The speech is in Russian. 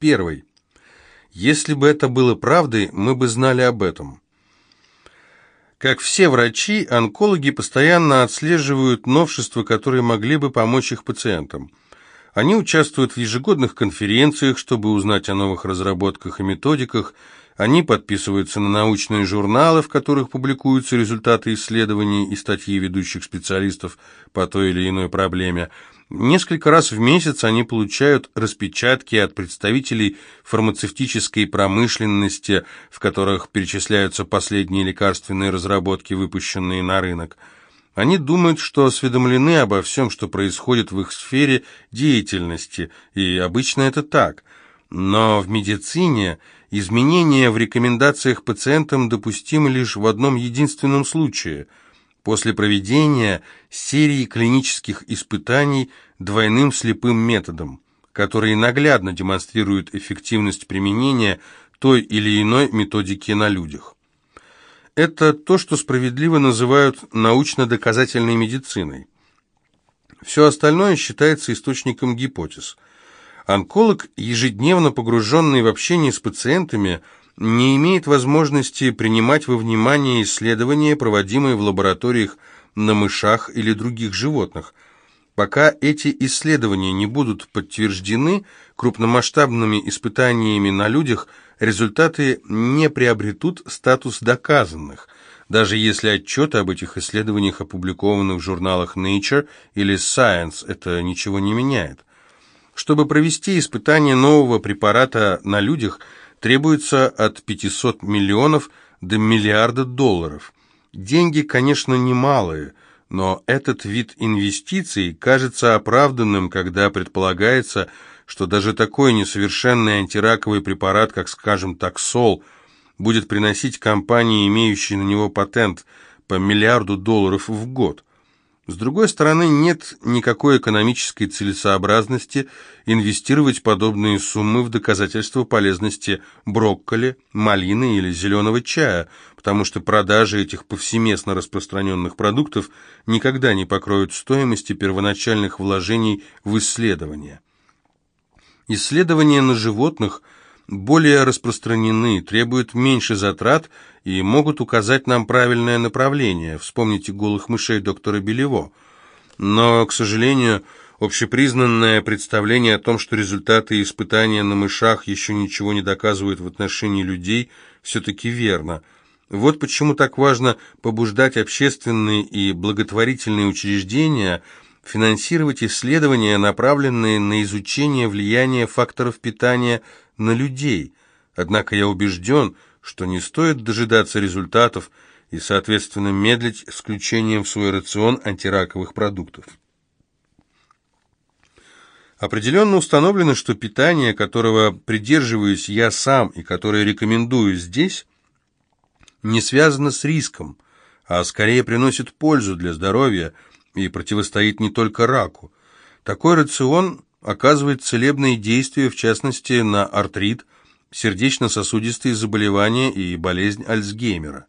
Первый. Если бы это было правдой, мы бы знали об этом. Как все врачи, онкологи постоянно отслеживают новшества, которые могли бы помочь их пациентам. Они участвуют в ежегодных конференциях, чтобы узнать о новых разработках и методиках. Они подписываются на научные журналы, в которых публикуются результаты исследований и статьи ведущих специалистов по той или иной проблеме. Несколько раз в месяц они получают распечатки от представителей фармацевтической промышленности, в которых перечисляются последние лекарственные разработки, выпущенные на рынок. Они думают, что осведомлены обо всем, что происходит в их сфере деятельности, и обычно это так. Но в медицине изменения в рекомендациях пациентам допустимы лишь в одном единственном случае – после проведения серии клинических испытаний двойным слепым методом, которые наглядно демонстрируют эффективность применения той или иной методики на людях. Это то, что справедливо называют научно-доказательной медициной. Все остальное считается источником гипотез. Онколог, ежедневно погруженный в общение с пациентами, не имеет возможности принимать во внимание исследования, проводимые в лабораториях на мышах или других животных. Пока эти исследования не будут подтверждены крупномасштабными испытаниями на людях – результаты не приобретут статус доказанных, даже если отчеты об этих исследованиях опубликованы в журналах Nature или Science, это ничего не меняет. Чтобы провести испытание нового препарата на людях, требуется от 500 миллионов до миллиарда долларов. Деньги, конечно, немалые, но этот вид инвестиций кажется оправданным, когда предполагается, что даже такой несовершенный антираковый препарат, как, скажем, таксол, будет приносить компании, имеющей на него патент, по миллиарду долларов в год. С другой стороны, нет никакой экономической целесообразности инвестировать подобные суммы в доказательство полезности брокколи, малины или зеленого чая, потому что продажи этих повсеместно распространенных продуктов никогда не покроют стоимости первоначальных вложений в исследования. Исследования на животных более распространены, требуют меньше затрат и могут указать нам правильное направление. Вспомните голых мышей доктора Белево. Но, к сожалению, общепризнанное представление о том, что результаты испытания на мышах еще ничего не доказывают в отношении людей, все-таки верно. Вот почему так важно побуждать общественные и благотворительные учреждения – финансировать исследования, направленные на изучение влияния факторов питания на людей. Однако я убежден, что не стоит дожидаться результатов и, соответственно, медлить с включением в свой рацион антираковых продуктов. Определенно установлено, что питание, которого придерживаюсь я сам и которое рекомендую здесь, не связано с риском, а скорее приносит пользу для здоровья – и противостоит не только раку. Такой рацион оказывает целебные действия, в частности, на артрит, сердечно-сосудистые заболевания и болезнь Альцгеймера.